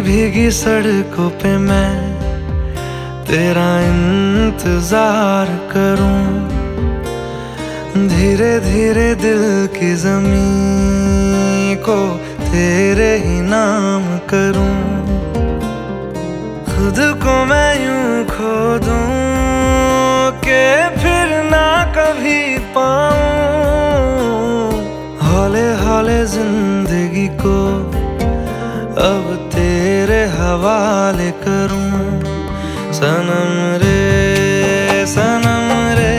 सड़कों पे मैं तेरा इंतज़ार करूँ। धीरे धीरे दिल की ज़मीन को तेरे ही नाम करूँ। खुद को मैं यूँ खो दूँ के फिर ना कभी पाऊँ। हौले हौले ज़िंदगी को अब करूँ? सनम रे सनम रे,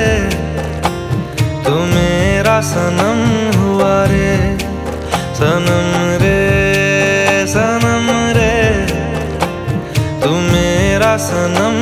तू मेरा सनम हुआ रे। सनम रे सनम रे, तू मेरा सनम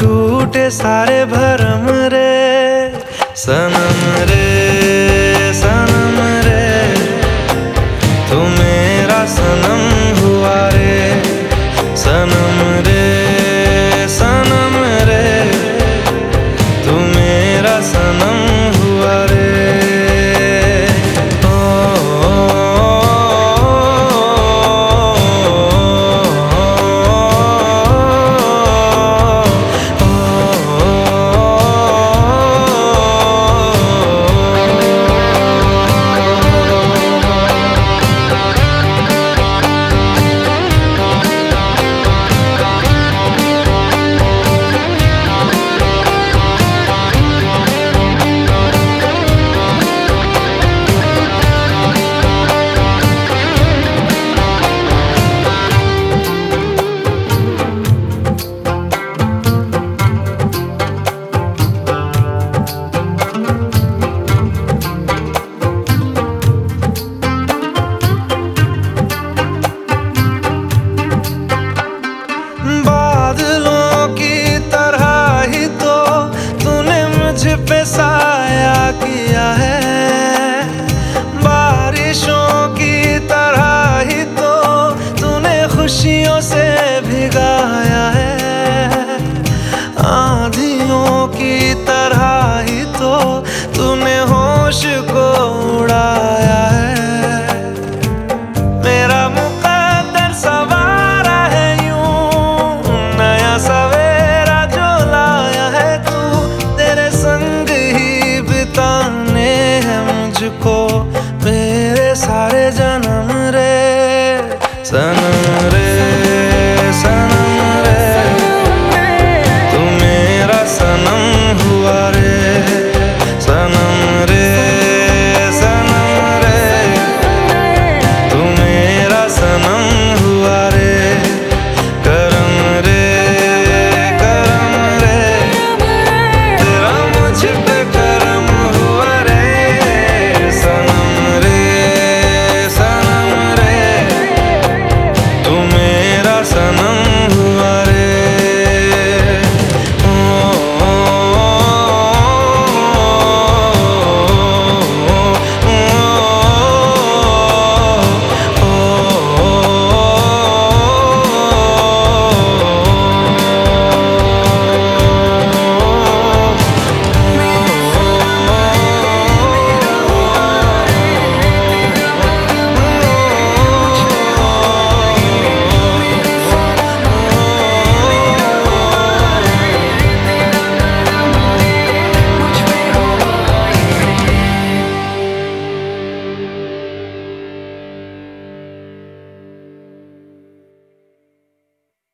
टूटे सारे भरम रे सनम रे। से भिगाया है। आंधियों की तरह ही तो तूने होश को उड़ाया है। मेरा मुकद्दर सवारा है यूँ, नया सवेरा जो लाया है तू। तेरे संग ही बिताने हैं मुझको, मेरे सारे जन्म रे। सनम रे।